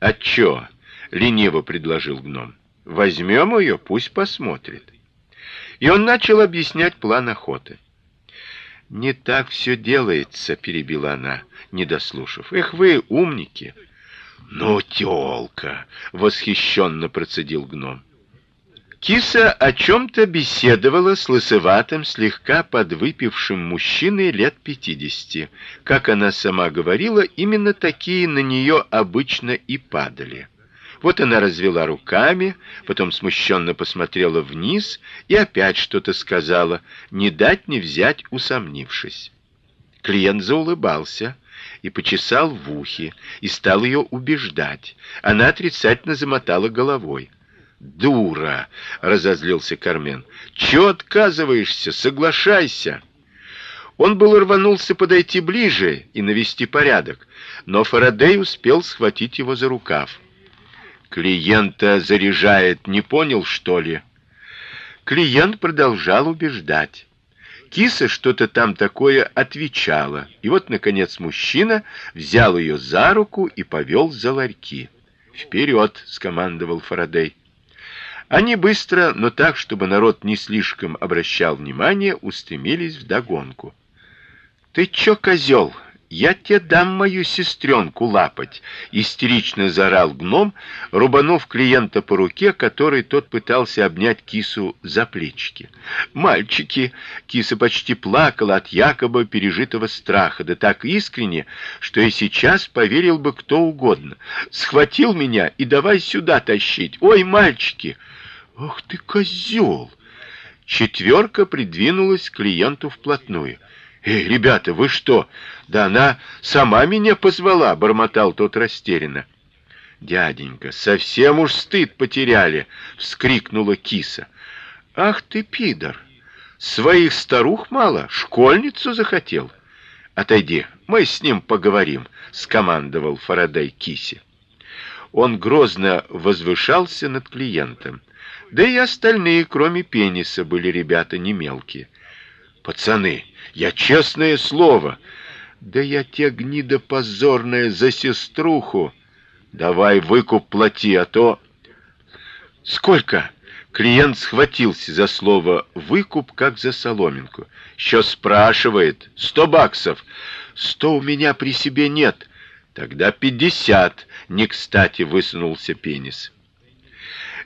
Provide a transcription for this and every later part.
А чё? лениво предложил гном. Возьмем ее, пусть посмотрит. И он начал объяснять план охоты. Не так все делается, перебила она, не дослушав. Эх вы, умники. Ну, тёлка, восхищенно процедил гном. Киса о чем то беседовала с лысоватым, слегка подвыпившим мужчиной лет пятидесяти. Как она сама говорила, именно такие на нее обычно и падали. Вот она развела руками, потом смущенно посмотрела вниз и опять что-то сказала, не дать не взять, усомнившись. Клиент заулыбался и почесал в ухе и стал ее убеждать. Она отрицательно замотала головой. Дура, разозлился Кармен. Чё отказываешься? Соглашайся. Он был рванулся подойти ближе и навести порядок, но Фарадей успел схватить его за рукав. Клиента заряжает, не понял, что ли? Клиент продолжал убеждать. Киса что-то там такое отвечала. И вот наконец мужчина взял ее за руку и повел за ларьки. Вперед, скомандовал Фарадей. Они быстро, но так, чтобы народ не слишком обращал внимание, устремились в догонку. Ты чё, козел? Я тебе дам мою сестренку лапать, истерично заорал гном, рубанув клиента по руке, который тот пытался обнять кису за плечики. Мальчики, киса почти плакала от якобы пережитого страха, да так искренне, что и сейчас поверил бы кто угодно. Схватил меня и давай сюда тащить. Ой, мальчики, Ох ты козел! Четверка придвинулась к клиенту вплотную. Эй, ребята, вы что? Да она сама меня позвала, бормотал тот растерянно. Дяденька, совсем уж стыд потеряли, вскрикнула киса. Ах ты пидор! Своих старух мало, школьницу захотел. Отойди, мы с ним поговорим, скомандовал Фарадей кисе. Он грозно возвышался над клиентом. Да и остальные, кроме пениса, были ребята не мелкие. Пацаны, я честное слово, да я те гнида позорная за сеструху. Давай выкуп плати, а то Сколько? Клиент схватился за слово выкуп, как за соломинку. Что спрашивает? Сто баксов. Сто у меня при себе нет. Тогда пятьдесят. Не кстати высунулся пенис.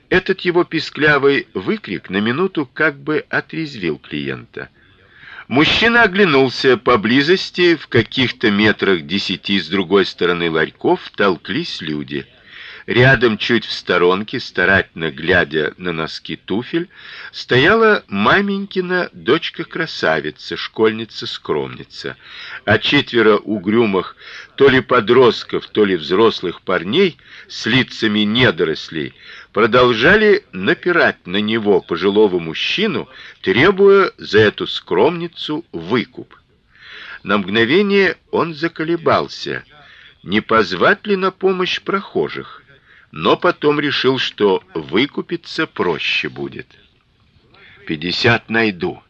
Этот его писклявый выкрик на минуту как бы отрезвил клиента. Мужчина оглянулся поблизости, в каких-то метрах десяти с другой стороны ларьков толклись люди. Рядом, чуть в сторонке, старательно глядя на носки туфель, стояла маменькина дочка-красавица, школьница-скромница, а четверо угрюмых, то ли подростков, то ли взрослых парней с лицами недорослей продолжали напирать на него пожилого мужчину, требуя за эту скромницу выкуп. На мгновение он заколебался, не позвать ли на помощь прохожих, но потом решил, что выкупиться проще будет. «Пятьдесят найду.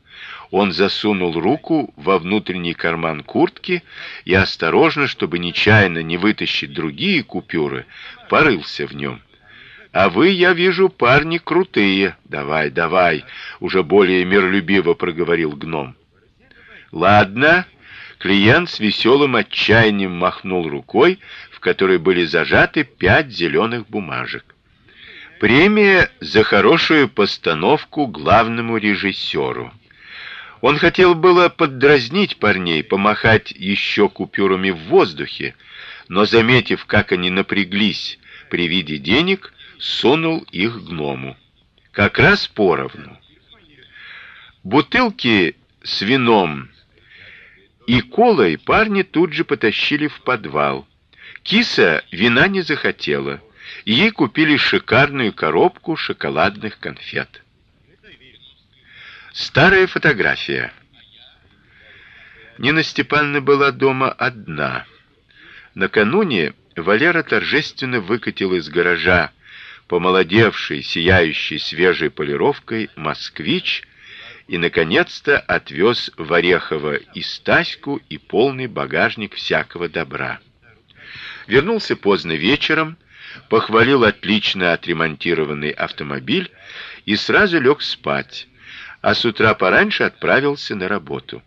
Он засунул руку во внутренний карман куртки и осторожно, чтобы нечаянно не вытащить другие купюры, порылся в нем. А вы, я вижу, парни крутые. Давай, давай, уже более миролюбиво проговорил гном. Ладно, клиент с веселым отчаянием махнул рукой, которой были зажаты пять зеленых бумажек. Премия за хорошую постановку главному режиссеру. Он хотел было поддразнить парней, помахать еще купюрами в воздухе, но заметив, как они напряглись при виде денег, сунул их гному. Как раз поровну. Бутылки с вином и колой парни тут же потащили в подвал. Киса вина не захотела, ей купили шикарную коробку шоколадных конфет. Старая фотография. Нина Степановна была дома одна. Накануне Валера торжественно выкатил из гаража помолодевший, сияющий свежей полировкой москвич и наконец-то отвез в Орехово и Стаську и полный багажник всякого добра. Вернулся поздно вечером, похвалил отлично отремонтированный автомобиль и сразу лег спать, а с утра пораньше отправился на работу.